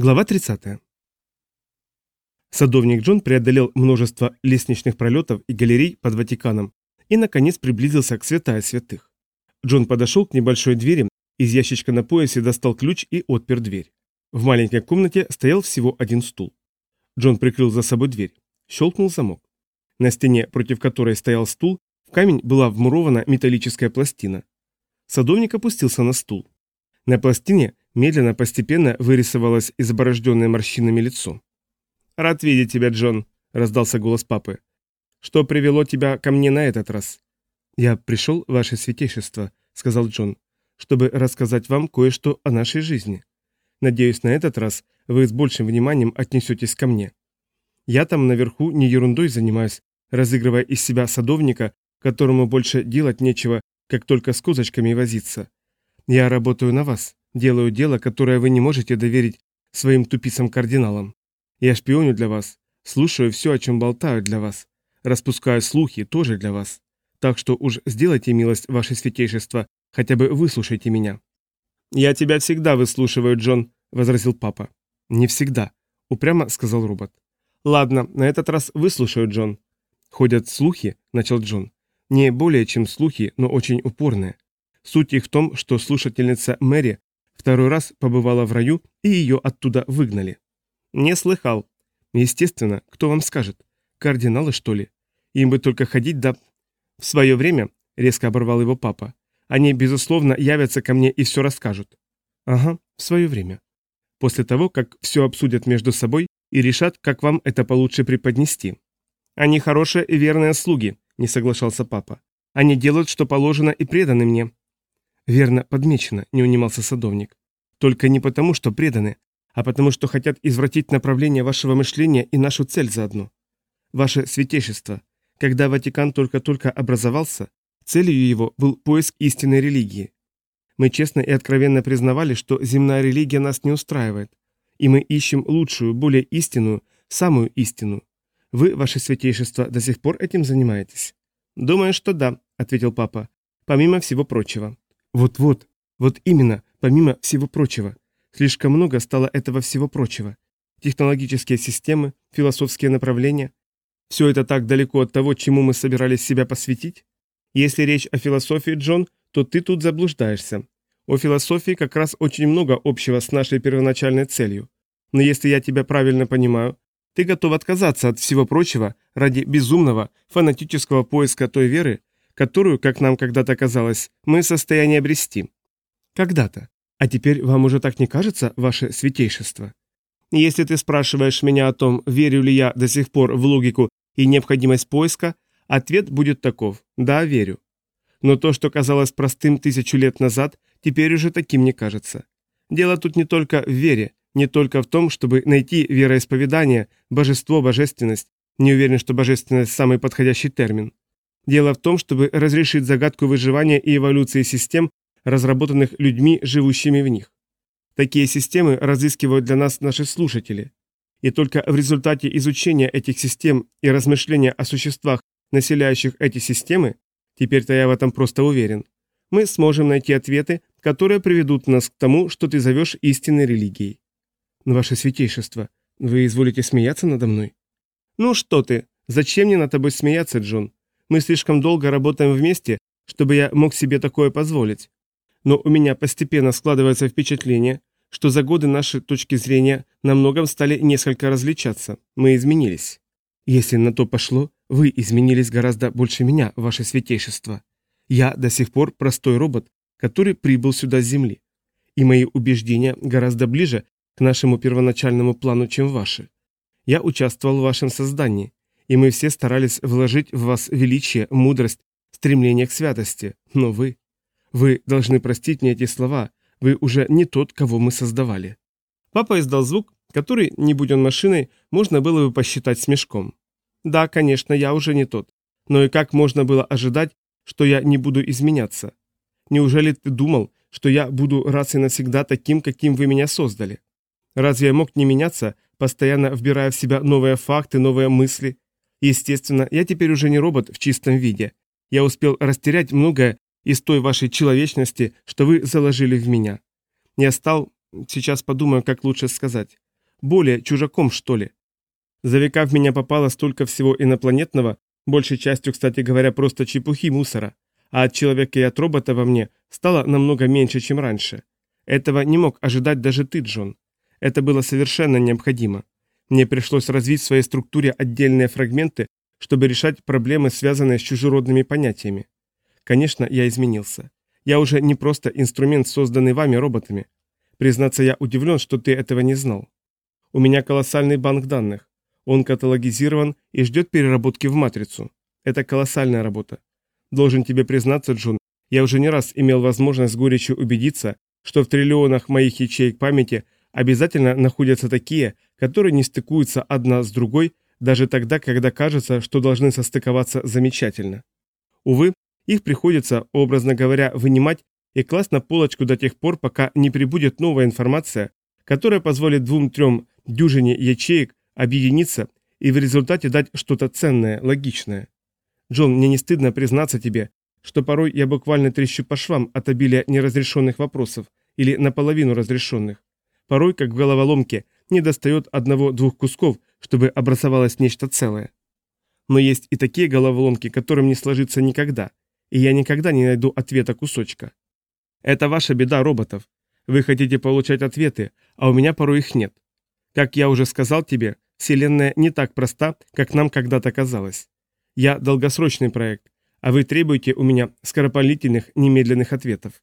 Глава 30. Садовник Джон преодолел множество лестничных пролетов и галерей под Ватиканом и, наконец, приблизился к святая святых. Джон подошел к небольшой двери, из ящичка на поясе достал ключ и отпер дверь. В маленькой комнате стоял всего один стул. Джон прикрыл за собой дверь. Щелкнул замок. На стене, против которой стоял стул, в камень была вмурована металлическая пластина. Садовник опустился на стул. На пластине медленно, постепенно вырисовалось изборожденное морщинами лицо. «Рад видеть тебя, Джон», — раздался голос папы. «Что привело тебя ко мне на этот раз?» «Я пришел, ваше святейшество», — сказал Джон, «чтобы рассказать вам кое-что о нашей жизни. Надеюсь, на этот раз вы с большим вниманием отнесетесь ко мне. Я там наверху не ерундой занимаюсь, разыгрывая из себя садовника, которому больше делать нечего, как только с козочками возиться. Я работаю на вас, делаю дело, которое вы не можете доверить своим тупицам-кардиналам. Я шпионю для вас, слушаю все, о чем болтают для вас, распускаю слухи тоже для вас. Так что уж сделайте милость, ваше святейшество, хотя бы выслушайте меня». «Я тебя всегда выслушиваю, Джон», — возразил папа. «Не всегда», — упрямо сказал робот. «Ладно, на этот раз выслушаю, Джон». «Ходят слухи», — начал Джон. «Не более чем слухи, но очень упорные. Суть их в том, что слушательница Мэри второй раз побывала в раю, и ее оттуда выгнали. Не слыхал. Естественно, кто вам скажет? Кардиналы, что ли? Им бы только ходить да... В свое время, резко оборвал его папа, они, безусловно, явятся ко мне и все расскажут. Ага, в свое время. После того, как все обсудят между собой и решат, как вам это получше преподнести. Они хорошие и верные слуги, не соглашался папа. Они делают, что положено, и преданы мне. Верно подмечено, не унимался садовник. Только не потому, что преданы, а потому, что хотят извратить направление вашего мышления и нашу цель заодно. Ваше святейшество, когда Ватикан только-только образовался, целью его был поиск истинной религии. Мы честно и откровенно признавали, что земная религия нас не устраивает, и мы ищем лучшую, более истинную, самую истину. Вы, ваше святейшество, до сих пор этим занимаетесь? Думаю, что да, ответил папа, помимо всего прочего. Вот-вот, вот именно, помимо всего прочего. Слишком много стало этого всего прочего. Технологические системы, философские направления. Все это так далеко от того, чему мы собирались себя посвятить. Если речь о философии, Джон, то ты тут заблуждаешься. У философии как раз очень много общего с нашей первоначальной целью. Но если я тебя правильно понимаю, ты готов отказаться от всего прочего ради безумного, фанатического поиска той веры, которую, как нам когда-то казалось, мы в состоянии обрести. Когда-то. А теперь вам уже так не кажется, ваше святейшество? Если ты спрашиваешь меня о том, верю ли я до сих пор в логику и необходимость поиска, ответ будет таков – да, верю. Но то, что казалось простым тысячу лет назад, теперь уже таким не кажется. Дело тут не только в вере, не только в том, чтобы найти вероисповедание, божество, божественность. Не уверен, что божественность – самый подходящий термин. Дело в том, чтобы разрешить загадку выживания и эволюции систем, разработанных людьми, живущими в них. Такие системы разыскивают для нас наши слушатели. И только в результате изучения этих систем и размышления о существах, населяющих эти системы, теперь-то я в этом просто уверен, мы сможем найти ответы, которые приведут нас к тому, что ты зовешь истинной религией. Ваше святейшество, вы изволите смеяться надо мной? Ну что ты, зачем мне над тобой смеяться, Джон? Мы слишком долго работаем вместе, чтобы я мог себе такое позволить. Но у меня постепенно складывается впечатление, что за годы наши точки зрения на многом стали несколько различаться. Мы изменились. Если на то пошло, вы изменились гораздо больше меня, ваше святейшество. Я до сих пор простой робот, который прибыл сюда с Земли. И мои убеждения гораздо ближе к нашему первоначальному плану, чем ваши. Я участвовал в вашем создании, и мы все старались вложить в вас величие, мудрость, стремление к святости. Но вы... Вы должны простить мне эти слова. Вы уже не тот, кого мы создавали». Папа издал звук, который, не будь он машиной, можно было бы посчитать смешком. «Да, конечно, я уже не тот. Но и как можно было ожидать, что я не буду изменяться? Неужели ты думал, что я буду раз и навсегда таким, каким вы меня создали? Разве я мог не меняться, постоянно вбирая в себя новые факты, новые мысли, Естественно, я теперь уже не робот в чистом виде. Я успел растерять многое из той вашей человечности, что вы заложили в меня. Я стал, сейчас подумаю, как лучше сказать. более чужаком, что ли. За века в меня попало столько всего инопланетного, большей частью, кстати говоря, просто чепухи мусора, а от человека и от робота во мне стало намного меньше, чем раньше. Этого не мог ожидать даже ты, Джон. Это было совершенно необходимо. Мне пришлось развить в своей структуре отдельные фрагменты, чтобы решать проблемы, связанные с чужеродными понятиями. Конечно, я изменился. Я уже не просто инструмент, созданный вами роботами. Признаться, я удивлен, что ты этого не знал. У меня колоссальный банк данных. Он каталогизирован и ждет переработки в матрицу. Это колоссальная работа. Должен тебе признаться, Джон, я уже не раз имел возможность с горечью убедиться, что в триллионах моих ячеек памяти обязательно находятся такие, которые не стыкуются одна с другой, даже тогда, когда кажется, что должны состыковаться замечательно. Увы, их приходится, образно говоря, вынимать и класть на полочку до тех пор, пока не прибудет новая информация, которая позволит двум-трем дюжине ячеек объединиться и в результате дать что-то ценное, логичное. Джон, мне не стыдно признаться тебе, что порой я буквально трещу по швам от обилия неразрешенных вопросов или наполовину разрешенных. Порой, как в головоломке, не достает одного-двух кусков, чтобы образовалось нечто целое. Но есть и такие головоломки, которым не сложится никогда, и я никогда не найду ответа кусочка. Это ваша беда, роботов. Вы хотите получать ответы, а у меня порой их нет. Как я уже сказал тебе, Вселенная не так проста, как нам когда-то казалось. Я долгосрочный проект, а вы требуете у меня скоропалительных, немедленных ответов.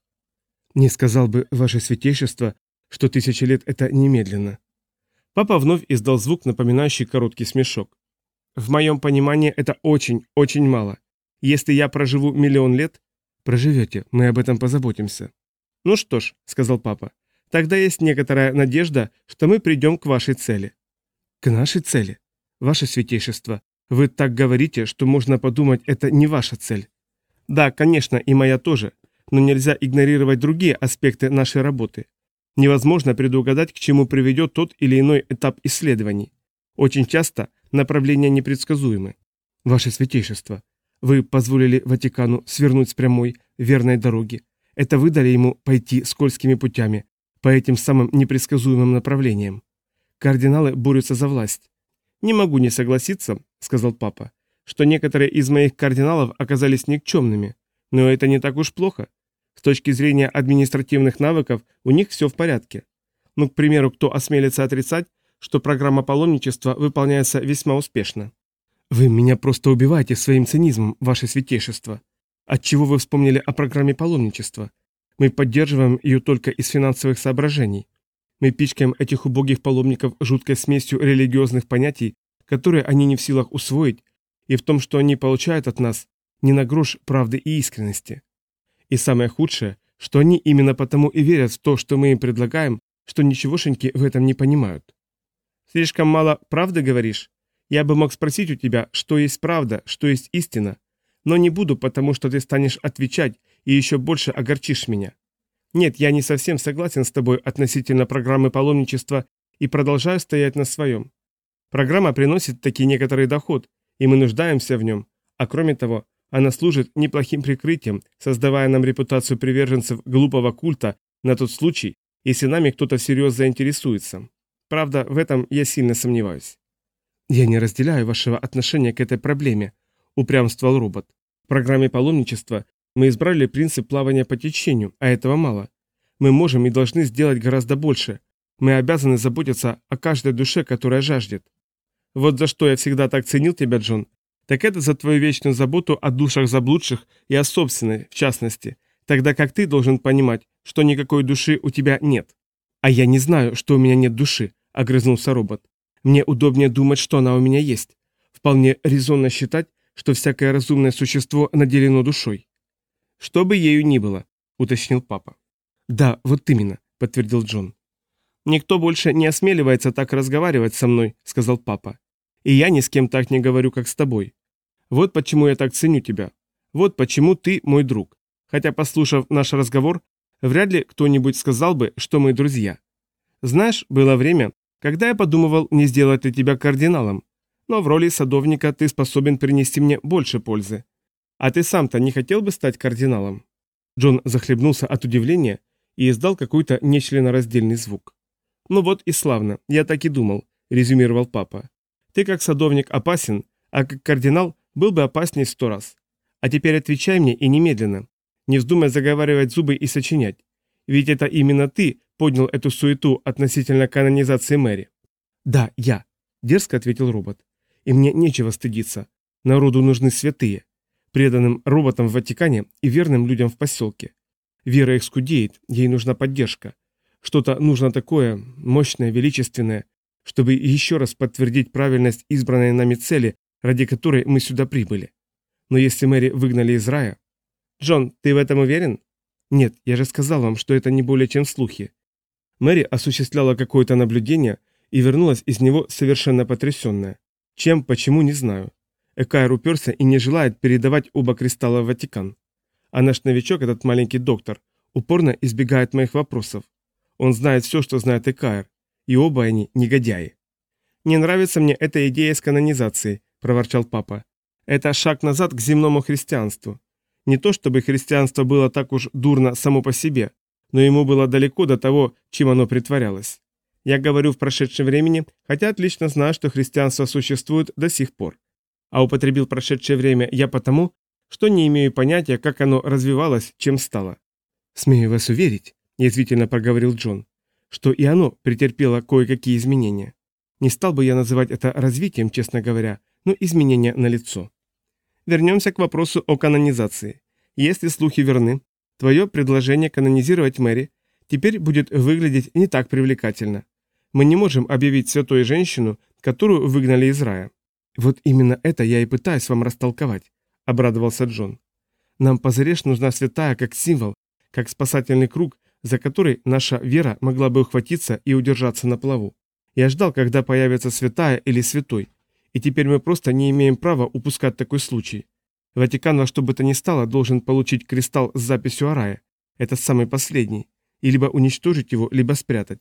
Не сказал бы, ваше святейшество, что тысячи лет – это немедленно. Папа вновь издал звук, напоминающий короткий смешок. В моем понимании это очень, очень мало. Если я проживу миллион лет... Проживете, мы об этом позаботимся. Ну что ж, сказал папа, тогда есть некоторая надежда, что мы придем к вашей цели. К нашей цели? Ваше святейшество, вы так говорите, что можно подумать, это не ваша цель. Да, конечно, и моя тоже, но нельзя игнорировать другие аспекты нашей работы. Невозможно предугадать, к чему приведет тот или иной этап исследований. Очень часто направления непредсказуемы. Ваше Святейшество, вы позволили Ватикану свернуть с прямой, верной дороги. Это вы дали ему пойти скользкими путями, по этим самым непредсказуемым направлениям. Кардиналы борются за власть. «Не могу не согласиться», — сказал папа, «что некоторые из моих кардиналов оказались никчемными. Но это не так уж плохо. С точки зрения административных навыков у них все в порядке. Ну, к примеру, кто осмелится отрицать, что программа паломничества выполняется весьма успешно. Вы меня просто убиваете своим цинизмом, ваше святейшество. Отчего вы вспомнили о программе паломничества? Мы поддерживаем ее только из финансовых соображений. Мы пичкаем этих убогих паломников жуткой смесью религиозных понятий, которые они не в силах усвоить, и в том, что они получают от нас, не на грош правды и искренности. И самое худшее, что они именно потому и верят в то, что мы им предлагаем, что ничегошеньки в этом не понимают. Слишком мало правды говоришь? Я бы мог спросить у тебя, что есть правда, что есть истина, но не буду, потому что ты станешь отвечать и еще больше огорчишь меня. Нет, я не совсем согласен с тобой относительно программы паломничества и продолжаю стоять на своем. Программа приносит таки некоторый доход, и мы нуждаемся в нем, а кроме того, она служит неплохим прикрытием, создавая нам репутацию приверженцев глупого культа на тот случай, если нами кто-то всерьез заинтересуется. Правда, в этом я сильно сомневаюсь. «Я не разделяю вашего отношения к этой проблеме», — упрямствовал робот. В программе паломничества мы избрали принцип плавания по течению, а этого мало. Мы можем и должны сделать гораздо больше. Мы обязаны заботиться о каждой душе, которая жаждет. Вот за что я всегда так ценил тебя, Джон, так это за твою вечную заботу о душах заблудших и о собственной, в частности, тогда как ты должен понимать, что никакой души у тебя нет. А я не знаю, что у меня нет души, огрызнулся робот. Мне удобнее думать, что она у меня есть. Вполне резонно считать, что всякое разумное существо наделено душой. Что бы ею ни было, уточнил папа. Да, вот именно, подтвердил Джон. Никто больше не осмеливается так разговаривать со мной, сказал папа. И я ни с кем так не говорю, как с тобой. Вот почему я так ценю тебя. Вот почему ты мой друг. Хотя, послушав наш разговор, вряд ли кто-нибудь сказал бы, что мы друзья. Знаешь, было время, когда я подумывал, не сделать ли тебя кардиналом. Но в роли садовника ты способен принести мне больше пользы. А ты сам-то не хотел бы стать кардиналом?» Джон захлебнулся от удивления и издал какой-то нечленораздельный звук. Ну вот и славно, я так и думал, резюмировал папа. Ты как садовник опасен, а как кардинал был бы опаснее сто раз. А теперь отвечай мне и немедленно. Не вздумай заговаривать зубы и сочинять. Ведь это именно ты поднял эту суету относительно канонизации Мэри. Да, я, дерзко ответил робот. И мне нечего стыдиться. Народу нужны святые. Преданным роботам в Ватикане и верным людям в поселке. Вера их скудеет, ей нужна поддержка. Что-то нужно такое, мощное, величественное, чтобы еще раз подтвердить правильность избранной нами цели, ради которой мы сюда прибыли. Но если Мэри выгнали из рая... Джон, ты в этом уверен? Нет, я же сказал вам, что это не более чем слухи. Мэри осуществляла какое-то наблюдение и вернулась из него совершенно потрясенная. Чем, почему, не знаю. Экайр уперся и не желает передавать оба кристалла в Ватикан. А наш новичок, этот маленький доктор, упорно избегает моих вопросов. Он знает все, что знает Экайр, и оба они негодяи. «Не нравится мне эта идея с канонизацией», – проворчал папа. «Это шаг назад к земному христианству. Не то чтобы христианство было так уж дурно само по себе, но ему было далеко до того, чем оно притворялось. Я говорю в прошедшем времени, хотя отлично знаю, что христианство существует до сих пор. А употребил прошедшее время я потому, что не имею понятия, как оно развивалось, чем стало. «Смею вас уверить», – язвительно проговорил Джон, – «что и оно претерпело кое-какие изменения. Не стал бы я называть это развитием, честно говоря, но изменения налицо. Вернемся к вопросу о канонизации. Если слухи верны, твое предложение канонизировать Мэри теперь будет выглядеть не так привлекательно. Мы не можем объявить святой женщину, которую выгнали из рая. Вот именно это я и пытаюсь вам растолковать, обрадовался Джон. Нам позарежь нужна святая как символ, как спасательный круг, за который наша вера могла бы ухватиться и удержаться на плаву. Я ждал, когда появится святая или святой, и теперь мы просто не имеем права упускать такой случай. Ватикан во что бы то ни стало должен получить кристалл с записью о рае. Это самый последний. И либо уничтожить его, либо спрятать.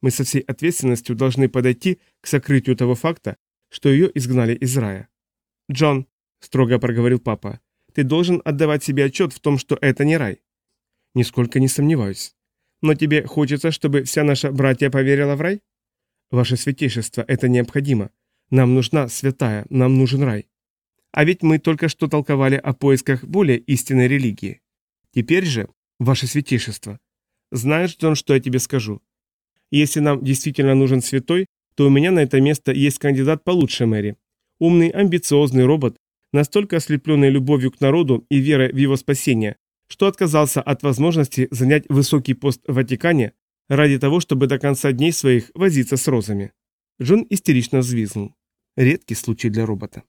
Мы со всей ответственностью должны подойти к сокрытию того факта, что ее изгнали из рая. «Джон», — строго проговорил папа, — «ты должен отдавать себе отчет в том, что это не рай». «Нисколько не сомневаюсь. Но тебе хочется, чтобы вся наша братья поверила в рай?» «Ваше святейшество, это необходимо. Нам нужна святая, нам нужен рай. А ведь мы только что толковали о поисках более истинной религии. Теперь же, ваше святейшество, знаешь, Джон, что я тебе скажу? Если нам действительно нужен святой, то у меня на это место есть кандидат получше Мэри. Умный, амбициозный робот, настолько ослепленный любовью к народу и верой в его спасение, что отказался от возможности занять высокий пост в Ватикане ради того, чтобы до конца дней своих возиться с розами. Джон истерично взвизгнул. Редкий случай для робота.